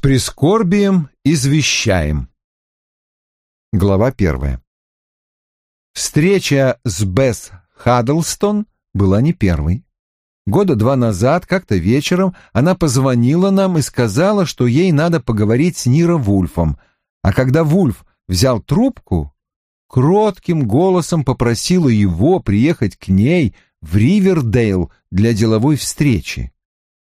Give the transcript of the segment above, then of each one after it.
прискорбием извещаем. Глава первая. Встреча с Бесс Хаддлстон была не первой. Года два назад, как-то вечером, она позвонила нам и сказала, что ей надо поговорить с Ниро Вульфом, а когда Вульф взял трубку, кротким голосом попросила его приехать к ней в Ривердейл для деловой встречи.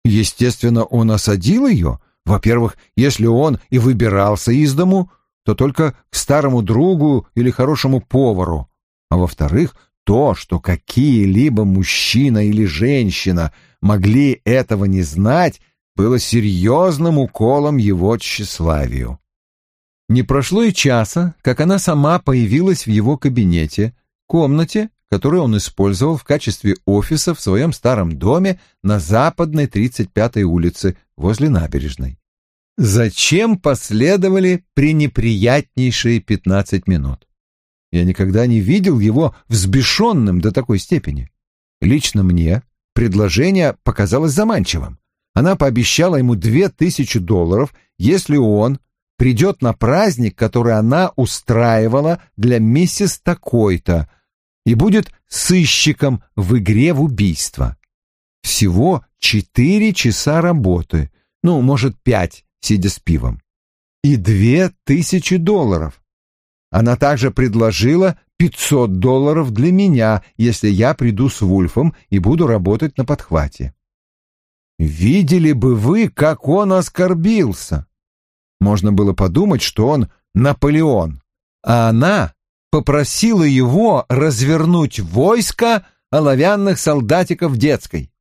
Естественно, он осадил ее. Во-первых, если он и выбирался из дому, то только к старому другу или хорошему повару. А во-вторых, то, что какие-либо мужчина или женщина могли этого не знать, было серьезным уколом его тщеславию. Не прошло и часа, как она сама появилась в его кабинете, комнате, которую он использовал в качестве офиса в своем старом доме на западной 35-й улице возле набережной. Зачем последовали пренеприятнейшие 15 минут? Я никогда не видел его взбешенным до такой степени. Лично мне предложение показалось заманчивым. Она пообещала ему две тысячи долларов, если он придет на праздник, который она устраивала для миссис такой-то, и будет сыщиком в игре в убийство. Всего четыре часа работы, ну, может, пять, сидя с пивом. И две тысячи долларов. Она также предложила пятьсот долларов для меня, если я приду с Вульфом и буду работать на подхвате. Видели бы вы, как он оскорбился. Можно было подумать, что он Наполеон, а она попросила его развернуть войско оловянных солдатиков детской.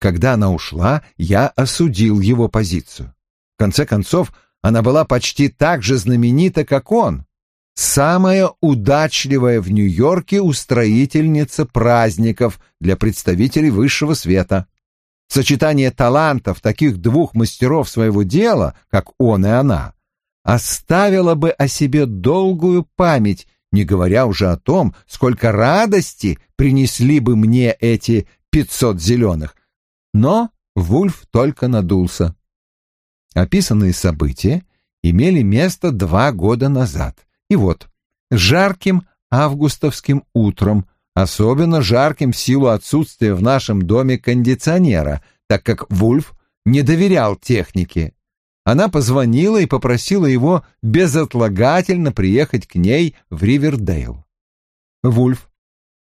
Когда она ушла, я осудил его позицию. В конце концов, она была почти так же знаменита, как он. Самая удачливая в Нью-Йорке устроительница праздников для представителей высшего света. Сочетание талантов таких двух мастеров своего дела, как он и она, оставила бы о себе долгую память, не говоря уже о том, сколько радости принесли бы мне эти пятьсот зеленых. Но Вульф только надулся. Описанные события имели место два года назад. И вот, жарким августовским утром, особенно жарким в силу отсутствия в нашем доме кондиционера, так как Вульф не доверял технике, она позвонила и попросила его безотлагательно приехать к ней в Ривердейл. Вульф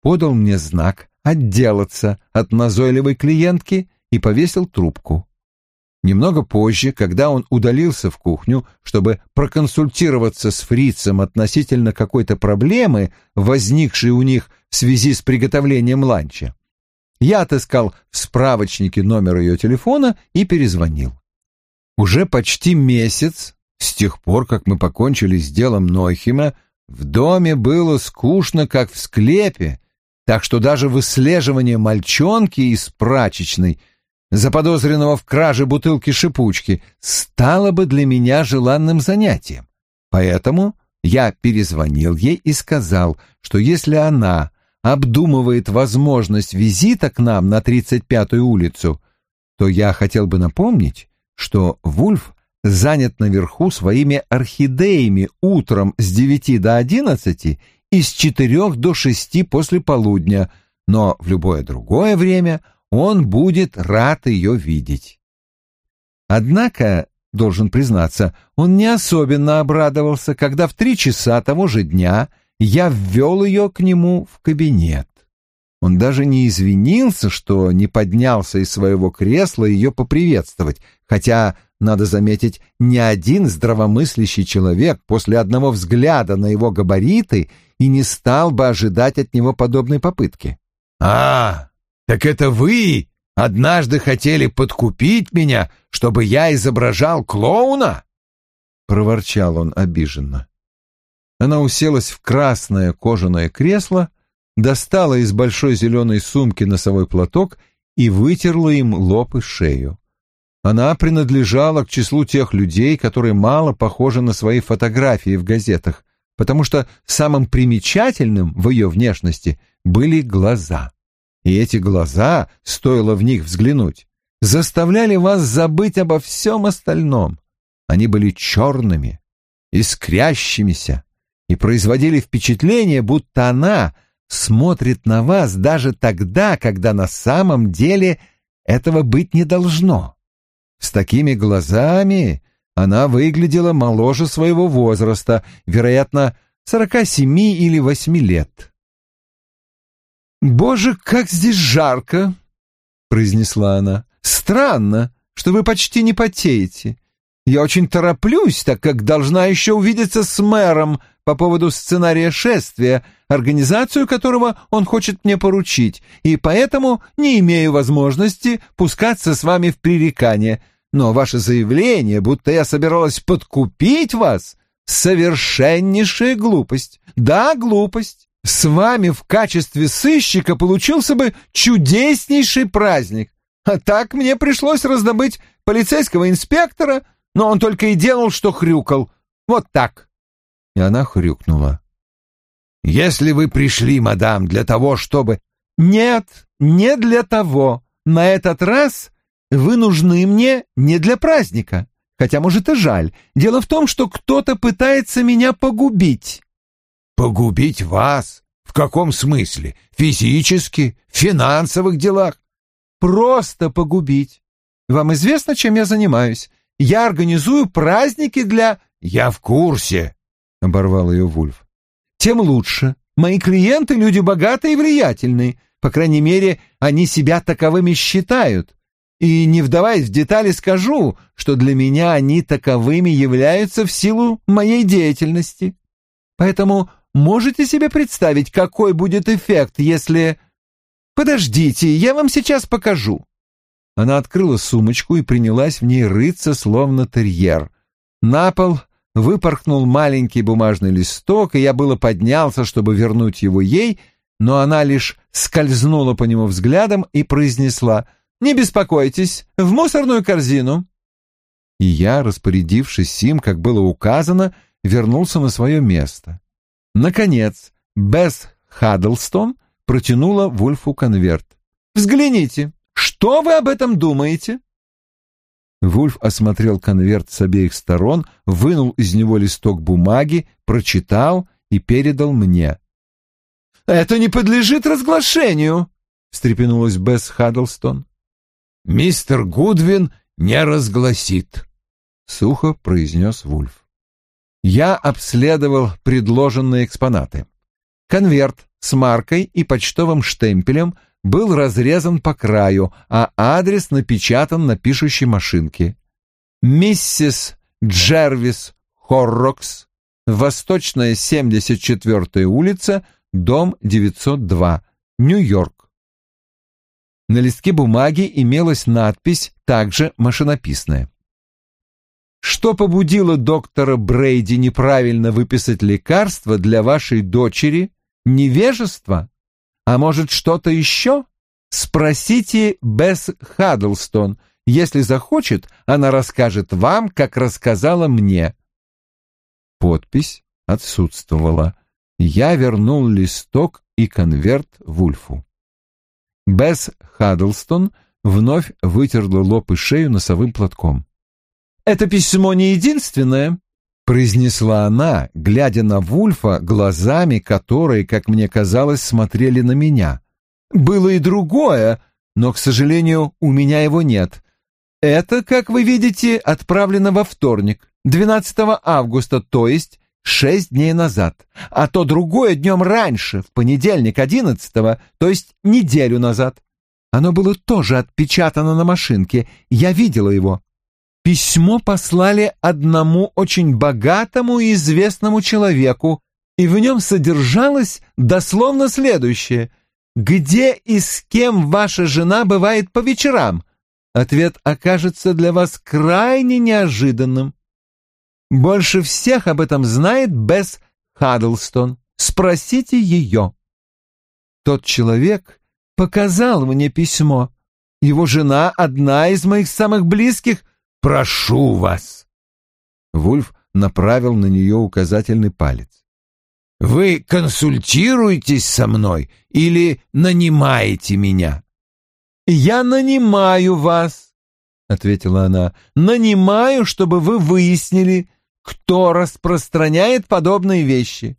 подал мне знак отделаться от назойливой клиентки и повесил трубку. Немного позже, когда он удалился в кухню, чтобы проконсультироваться с фрицем относительно какой-то проблемы, возникшей у них в связи с приготовлением ланча, я отыскал в справочнике номер ее телефона и перезвонил. Уже почти месяц, с тех пор, как мы покончили с делом Нойхима, в доме было скучно, как в склепе, так что даже выслеживание мальчонки из прачечной, заподозренного в краже бутылки шипучки, стало бы для меня желанным занятием. Поэтому я перезвонил ей и сказал, что если она обдумывает возможность визита к нам на 35-ю улицу, то я хотел бы напомнить, что Вульф занят наверху своими орхидеями утром с девяти до одиннадцати и с четырех до шести после полудня, но в любое другое время он будет рад ее видеть. Однако, должен признаться, он не особенно обрадовался, когда в три часа того же дня я ввел ее к нему в кабинет. Он даже не извинился, что не поднялся из своего кресла ее поприветствовать, хотя, надо заметить, ни один здравомыслящий человек после одного взгляда на его габариты и не стал бы ожидать от него подобной попытки. «А, так это вы однажды хотели подкупить меня, чтобы я изображал клоуна?» — проворчал он обиженно. Она уселась в красное кожаное кресло, достала из большой зеленой сумки носовой платок и вытерла им лоб и шею. Она принадлежала к числу тех людей, которые мало похожи на свои фотографии в газетах, потому что самым примечательным в ее внешности были глаза. И эти глаза, стоило в них взглянуть, заставляли вас забыть обо всем остальном. Они были черными, искрящимися и производили впечатление, будто она смотрит на вас даже тогда, когда на самом деле этого быть не должно. С такими глазами она выглядела моложе своего возраста, вероятно, сорока семи или восьми лет. «Боже, как здесь жарко!» — произнесла она. «Странно, что вы почти не потеете. Я очень тороплюсь, так как должна еще увидеться с мэром по поводу сценария шествия, организацию которого он хочет мне поручить, и поэтому не имею возможности пускаться с вами в пререкание. Но ваше заявление, будто я собиралась подкупить вас, совершеннейшая глупость. Да, глупость. С вами в качестве сыщика получился бы чудеснейший праздник. А так мне пришлось раздобыть полицейского инспектора, но он только и делал, что хрюкал. Вот так. И она хрюкнула. «Если вы пришли, мадам, для того, чтобы...» «Нет, не для того. На этот раз вы нужны мне не для праздника. Хотя, может, и жаль. Дело в том, что кто-то пытается меня погубить». «Погубить вас? В каком смысле? Физически? В финансовых делах?» «Просто погубить. Вам известно, чем я занимаюсь? Я организую праздники для...» «Я в курсе», — оборвал ее Вульф. «Тем лучше. Мои клиенты — люди богатые и влиятельные. По крайней мере, они себя таковыми считают. И, не вдаваясь в детали, скажу, что для меня они таковыми являются в силу моей деятельности. Поэтому можете себе представить, какой будет эффект, если... Подождите, я вам сейчас покажу. Она открыла сумочку и принялась в ней рыться, словно терьер. На пол выпорхнул маленький бумажный листок, и я было поднялся, чтобы вернуть его ей, но она лишь скользнула по нему взглядом и произнесла «Не беспокойтесь, в мусорную корзину». И я, распорядившись им, как было указано, вернулся на свое место. Наконец, Бесс Хаддлстон протянула Вульфу конверт. «Взгляните, что вы об этом думаете?» Вульф осмотрел конверт с обеих сторон, вынул из него листок бумаги, прочитал и передал мне. «Это не подлежит разглашению!» — встрепенулась Бесс Хаддлстон. «Мистер Гудвин не разгласит», — сухо произнес Вульф. Я обследовал предложенные экспонаты. Конверт с маркой и почтовым штемпелем — был разрезан по краю, а адрес напечатан на пишущей машинке. Миссис Джервис Хоррокс, Восточная 74-я улица, дом 902, Нью-Йорк. На листке бумаги имелась надпись, также машинописная. Что побудило доктора Брейди неправильно выписать лекарство для вашей дочери? Невежество? А может, что-то еще? Спросите Бесс Хаддлстон. Если захочет, она расскажет вам, как рассказала мне. Подпись отсутствовала. Я вернул листок и конверт Вульфу. Бесс Хаддлстон вновь вытерла лоб и шею носовым платком. «Это письмо не единственное», — произнесла она, глядя на Вульфа глазами, которые, как мне казалось, смотрели на меня. «Было и другое, но, к сожалению, у меня его нет. Это, как вы видите, отправлено во вторник, 12 августа, то есть шесть дней назад, а то другое днем раньше, в понедельник, 11 то есть неделю назад. Оно было тоже отпечатано на машинке, я видела его. Письмо послали одному очень богатому и известному человеку, и в нем содержалось дословно следующее. «Где и с кем ваша жена бывает по вечерам?» Ответ окажется для вас крайне неожиданным. Больше всех об этом знает Бесс Хаддлстон. Спросите ее. Тот человек показал мне письмо. Его жена — одна из моих самых близких Прошу вас!» Вульф направил на нее указательный палец. «Вы консультируетесь со мной или нанимаете меня?» «Я нанимаю вас», — ответила она. «Нанимаю, чтобы вы выяснили, кто распространяет подобные вещи».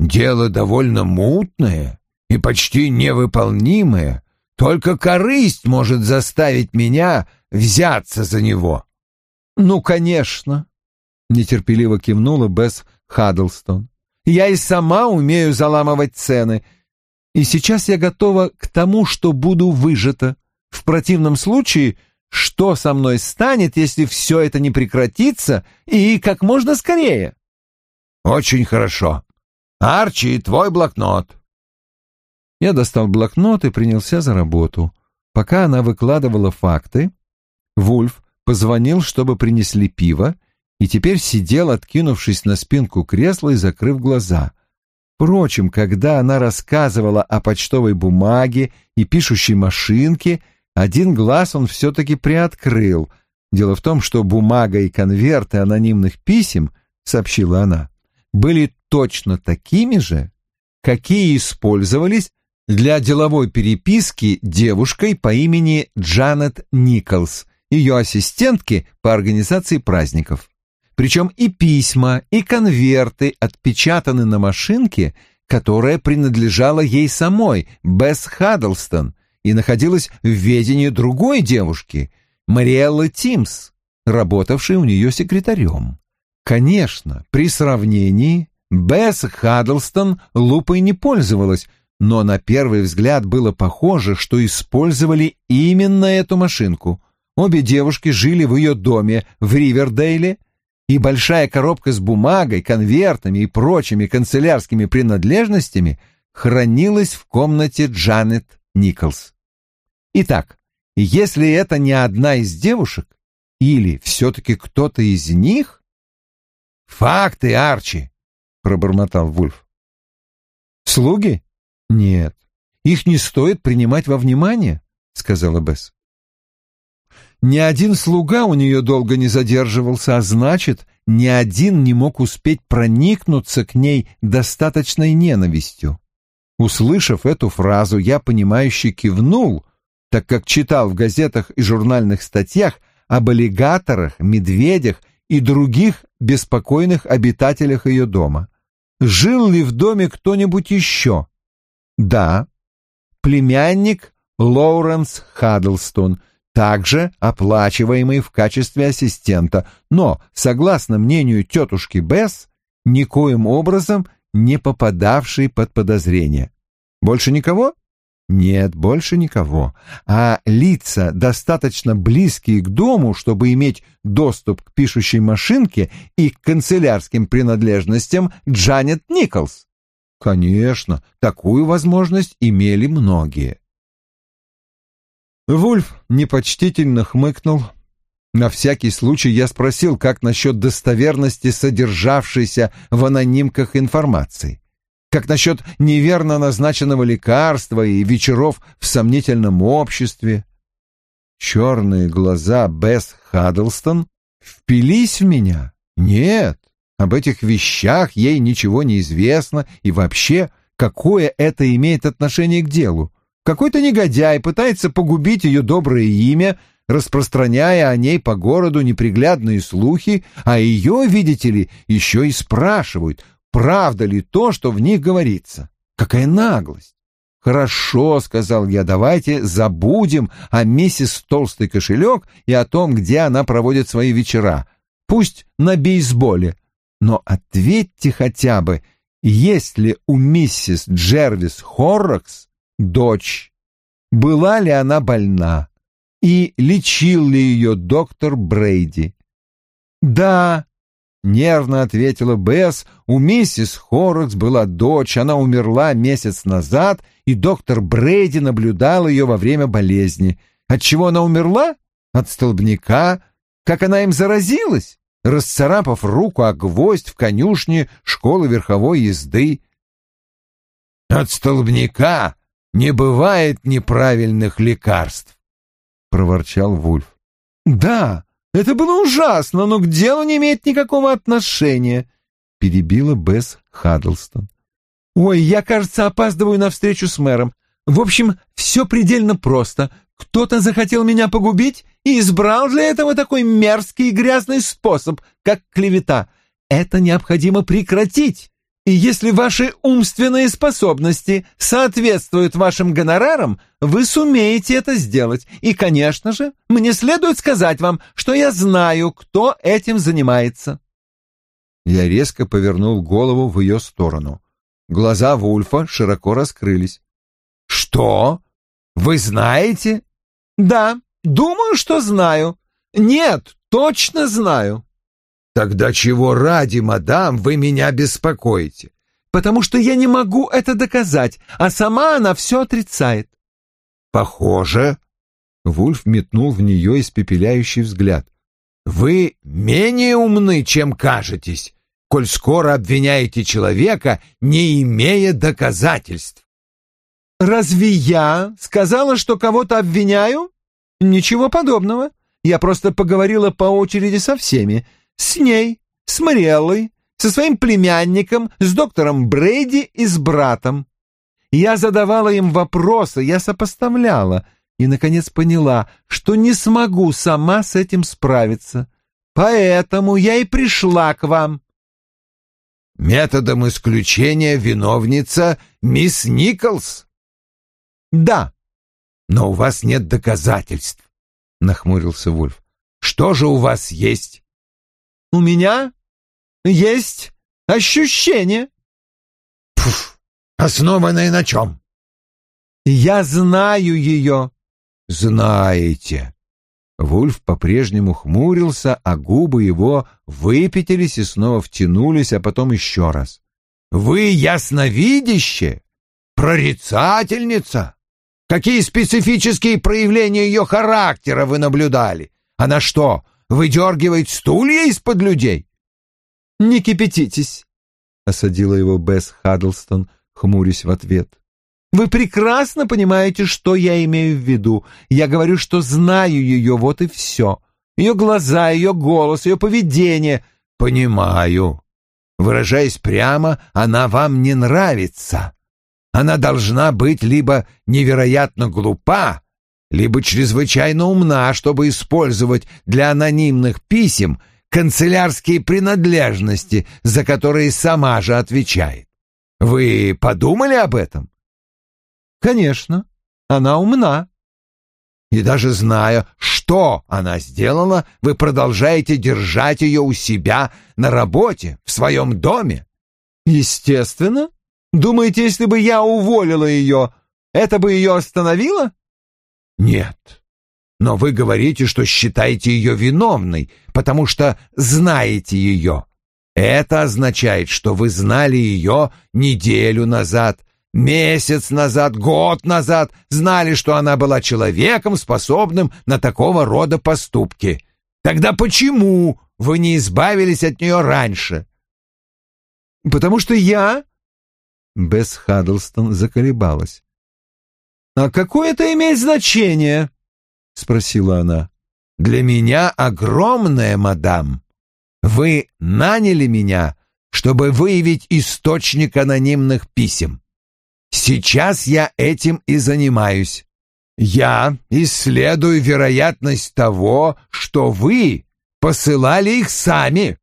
«Дело довольно мутное и почти невыполнимое. Только корысть может заставить меня взяться за него». «Ну, конечно», — нетерпеливо кивнула Бесс Хаддлстон. «Я и сама умею заламывать цены, и сейчас я готова к тому, что буду выжата. В противном случае что со мной станет, если все это не прекратится и как можно скорее? Очень хорошо. Арчи, твой блокнот. Я достал блокнот и принялся за работу. Пока она выкладывала факты, Вульф позвонил, чтобы принесли пиво, и теперь сидел, откинувшись на спинку кресла и закрыв глаза. Впрочем, когда она рассказывала о почтовой бумаге и пишущей машинке, один глаз он все-таки приоткрыл. Дело в том, что бумага и конверты анонимных писем, сообщила она, были точно такими же, какие использовались для деловой переписки девушкой по имени Джанет Николс, ее ассистентки по организации праздников. Причем и письма, и конверты отпечатаны на машинке, которая принадлежала ей самой, Бесс Хаддлстон, и находилась в ведении другой девушки, Мариэллы Тимс, работавшей у нее секретарем. Конечно, при сравнении Бесс Хаддлстон лупой не пользовалась, но на первый взгляд было похоже, что использовали именно эту машинку. Обе девушки жили в ее доме в Ривердейле, и большая коробка с бумагой, конвертами и прочими канцелярскими принадлежностями хранилась в комнате Джанет Николс. Итак, если это не одна из девушек, или все-таки кто-то из них... «Факты, Арчи!» — пробормотал Вульф. «Слуги? Нет, их не стоит принимать во внимание», — сказала Бесс. Ни один слуга у нее долго не задерживался, а значит, ни один не мог успеть проникнуться к ней достаточной ненавистью. Услышав эту фразу, я, понимающе кивнул, так как читал в газетах и журнальных статьях об аллигаторах, медведях и других беспокойных обитателях ее дома. Жил ли в доме кто-нибудь еще? Да, племянник Лоуренс Хаддлстон, также оплачиваемый в качестве ассистента, но, согласно мнению тетушки Бесс, никоим образом не попадавший под подозрение. Больше никого? Нет, больше никого. А лица, достаточно близкие к дому, чтобы иметь доступ к пишущей машинке и к канцелярским принадлежностям Джанет Николс. Конечно, такую возможность имели многие. Вульф непочтительно хмыкнул. На всякий случай я спросил, как насчет достоверности содержавшейся в анонимках информации. Как насчет неверно назначенного лекарства и вечеров в сомнительном обществе? Черные глаза Бесс Хаддлстон впились в меня. Нет, об этих вещах ей ничего не известно, и вообще, какое это имеет отношение к делу? Какой-то негодяй пытается погубить ее доброе имя, распространяя о ней по городу неприглядные слухи, а ее, видите ли, еще и спрашивают, правда ли то, что в них говорится. Какая наглость! «Хорошо», — сказал я, — «давайте забудем о миссис Толстый кошелек и о том, где она проводит свои вечера. Пусть на бейсболе. Но ответьте хотя бы, есть ли у миссис Джервис Хоррокс дочь? Была ли она больна? И лечил ли ее доктор Брейди? Да, Нервно ответила Бесс, у миссис Хоррокс была дочь, она умерла месяц назад, и доктор Брейди наблюдал ее во время болезни. От чего она умерла? От столбняка. Как она им заразилась? Расцарапав руку о гвоздь в конюшне школы верховой езды. От столбняка не бывает неправильных лекарств, проворчал Вульф. Да, это было ужасно, но к делу не имеет никакого отношения, перебила Бесс Хаддлстон. Ой, я, кажется, опаздываю на встречу с мэром. В общем, все предельно просто. Кто-то захотел меня погубить и избрал для этого такой мерзкий и грязный способ, как клевета. Это необходимо прекратить. И если ваши умственные способности соответствуют вашим гонорарам, вы сумеете это сделать. И, конечно же, мне следует сказать вам, что я знаю, кто этим занимается. Я резко повернул голову в ее сторону. Глаза Вульфа широко раскрылись. «Что? Вы знаете?» «Да, думаю, что знаю. Нет, точно знаю». «Тогда чего ради, мадам, вы меня беспокоите?» «Потому что я не могу это доказать, а сама она все отрицает». «Похоже». Вульф метнул в нее испепеляющий взгляд. «Вы менее умны, чем кажетесь, коль скоро обвиняете человека, не имея доказательств». «Разве я сказала, что кого-то обвиняю? Ничего подобного. Я просто поговорила по очереди со всеми. С ней, с Мариэллой, со своим племянником, с доктором Брейди и с братом. Я задавала им вопросы, я сопоставляла и, наконец, поняла, что не смогу сама с этим справиться. Поэтому я и пришла к вам. Методом исключения виновница мисс Николс? Да. Но у вас нет доказательств, нахмурился Вульф. Что же у вас есть? У меня есть ощущение. Пф, основанное на чем? Я знаю ее. Знаете. Вульф по-прежнему хмурился, а губы его выпятились и снова втянулись, а потом еще раз. «Вы ясновидяще? Прорицательница? Какие специфические проявления ее характера вы наблюдали? Она что, выдергивает стулья из-под людей?» «Не кипятитесь», — осадила его Бесс Хаддлстон, хмурясь в ответ. «Вы прекрасно понимаете, что я имею в виду. Я говорю, что знаю ее, вот и все. Ее глаза, ее голос, ее поведение. Понимаю. Выражаясь прямо, она вам не нравится. Она должна быть либо невероятно глупа, либо чрезвычайно умна, чтобы использовать для анонимных писем канцелярские принадлежности, за которые сама же отвечает. Вы подумали об этом? Конечно, она умна. И даже зная, что она сделала, вы продолжаете держать ее у себя на работе, в своем доме. Естественно. Думаете, если бы я уволила ее, это бы ее остановило? Нет. Но вы говорите, что считаете ее виновной, потому что знаете ее. Это означает, что вы знали ее неделю назад, месяц назад, год назад, знали, что она была человеком, способным на такого рода поступки. Тогда почему вы не избавились от нее раньше? Потому что я... Бесс Хаддлстон заколебалась. «А какое это имеет значение?» — спросила она. «Для меня огромное, мадам. Вы наняли меня, чтобы выявить источник анонимных писем. Сейчас я этим и занимаюсь. Я исследую вероятность того, что вы посылали их сами».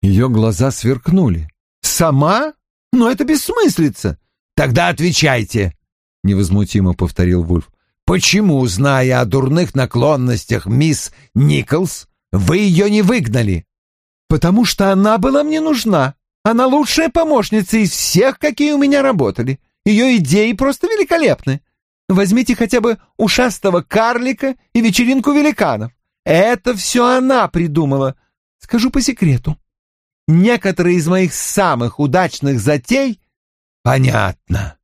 Ее глаза сверкнули. «Сама? Но это бессмыслица». «Тогда отвечайте», — невозмутимо повторил Вульф. «Почему, зная о дурных наклонностях мисс Николс, вы ее не выгнали?» «Потому что она была мне нужна. Она лучшая помощница из всех, какие у меня работали. Ее идеи просто великолепны. Возьмите хотя бы ушастого карлика и вечеринку великанов. Это все она придумала. Скажу по секрету. Некоторые из моих самых удачных затей... Понятно.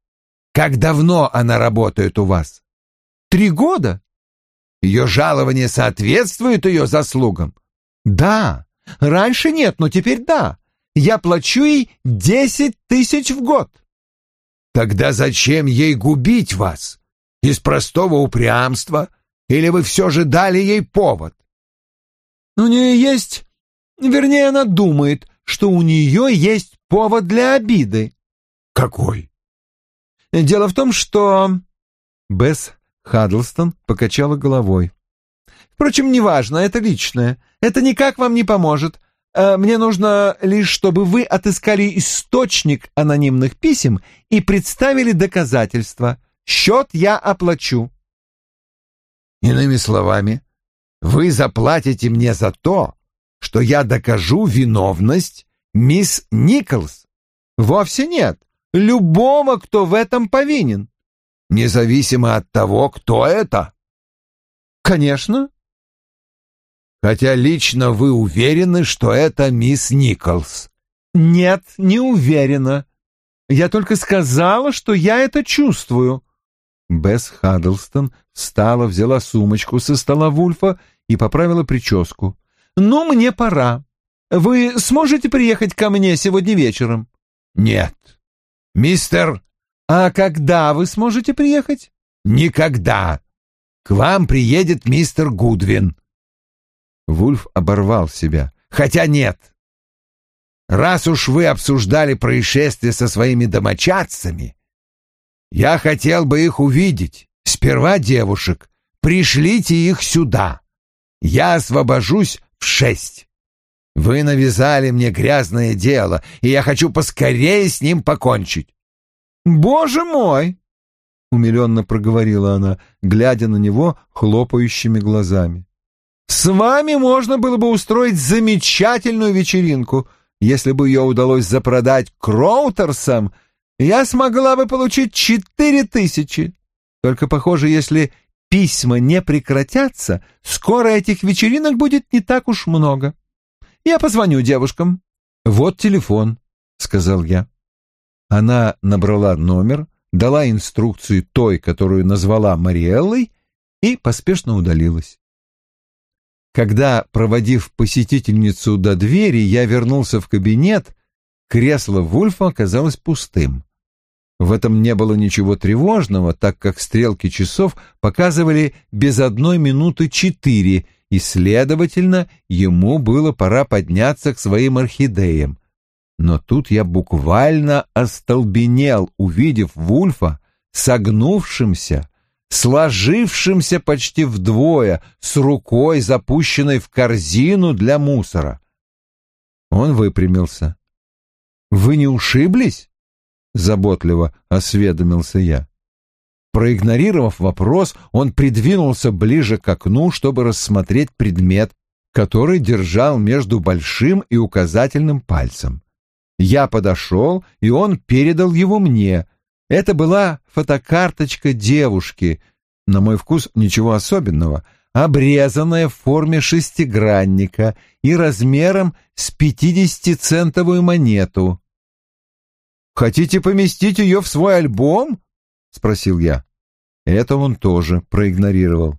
Как давно она работает у вас? Три года. Ее жалование соответствует ее заслугам? Да. Раньше нет, но теперь да. Я плачу ей десять тысяч в год. Тогда зачем ей губить вас? Из простого упрямства? Или вы все же дали ей повод? У нее есть... Вернее, она думает, что у нее есть повод для обиды. Какой? Дело в том, что... Бесс Хаддлстон покачала головой. «Впрочем, неважно, это личное. Это никак вам не поможет. Э, мне нужно лишь, чтобы вы отыскали источник анонимных писем и представили доказательства. Счет я оплачу». Иными словами, вы заплатите мне за то, что я докажу виновность мисс Николс? Вовсе нет. Любого, кто в этом повинен. Независимо от того, кто это? Конечно. Хотя лично вы уверены, что это мисс Николс? Нет, не уверена. Я только сказала, что я это чувствую. Бесс Хаддлстон встала, взяла сумочку со стола Вульфа и поправила прическу. «Ну, мне пора. Вы сможете приехать ко мне сегодня вечером?» «Нет». «Мистер...» «А когда вы сможете приехать?» «Никогда. К вам приедет мистер Гудвин». Вульф оборвал себя. «Хотя нет. Раз уж вы обсуждали происшествие со своими домочадцами, я хотел бы их увидеть. Сперва девушек. Пришлите их сюда. Я освобожусь в шесть. Вы навязали мне грязное дело, и я хочу поскорее с ним покончить. Боже мой! умиленно проговорила она, глядя на него хлопающими глазами. С вами можно было бы устроить замечательную вечеринку, если бы ее удалось запродать Кроутерсам — я смогла бы получить четыре тысячи. Только, похоже, если письма не прекратятся, скоро этих вечеринок будет не так уж много. Я позвоню девушкам. Вот телефон, сказал я. Она набрала номер, дала инструкцию той, которую назвала Мариэллой, и поспешно удалилась. Когда, проводив посетительницу до двери, я вернулся в кабинет, кресло Вульфа оказалось пустым. В этом не было ничего тревожного, так как стрелки часов показывали без одной минуты четыре, и, следовательно, ему было пора подняться к своим орхидеям. Но тут я буквально остолбенел, увидев Вульфа, согнувшимся, сложившимся почти вдвое, с рукой, запущенной в корзину для мусора. Он выпрямился. «Вы не ушиблись?» заботливо осведомился я. Проигнорировав вопрос, он придвинулся ближе к окну, чтобы рассмотреть предмет, который держал между большим и указательным пальцем. Я подошел, и он передал его мне. Это была фотокарточка девушки, на мой вкус ничего особенного, обрезанная в форме шестигранника и размером с пятидесятицентовую монету. Хотите поместить ее в свой альбом? спросил я. Это он тоже проигнорировал.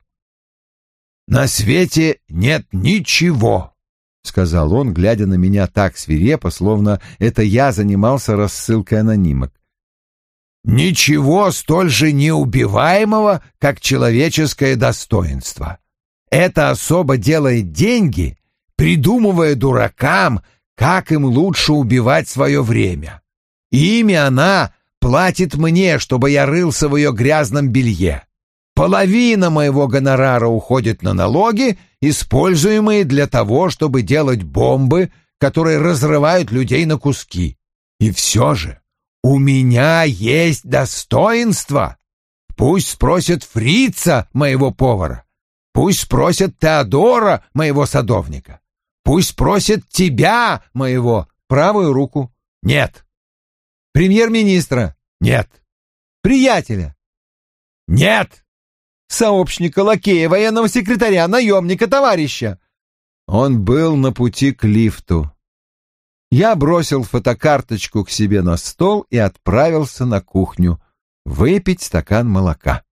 На свете нет ничего, сказал он, глядя на меня так свирепо, словно это я занимался рассылкой анонимок. Ничего столь же неубиваемого, как человеческое достоинство. Это особо делает деньги, придумывая дуракам, как им лучше убивать свое время. Ими она платит мне, чтобы я рылся в ее грязном белье. Половина моего гонорара уходит на налоги, используемые для того, чтобы делать бомбы, которые разрывают людей на куски. И все же у меня есть достоинство. Пусть спросят фрица, моего повара. Пусть спросят Теодора, моего садовника. Пусть спросят тебя, моего правую руку. Нет, Премьер-министра? Нет. Приятеля? Нет. Сообщника, лакея, военного секретаря, наемника, товарища? Он был на пути к лифту. Я бросил фотокарточку к себе на стол и отправился на кухню выпить стакан молока.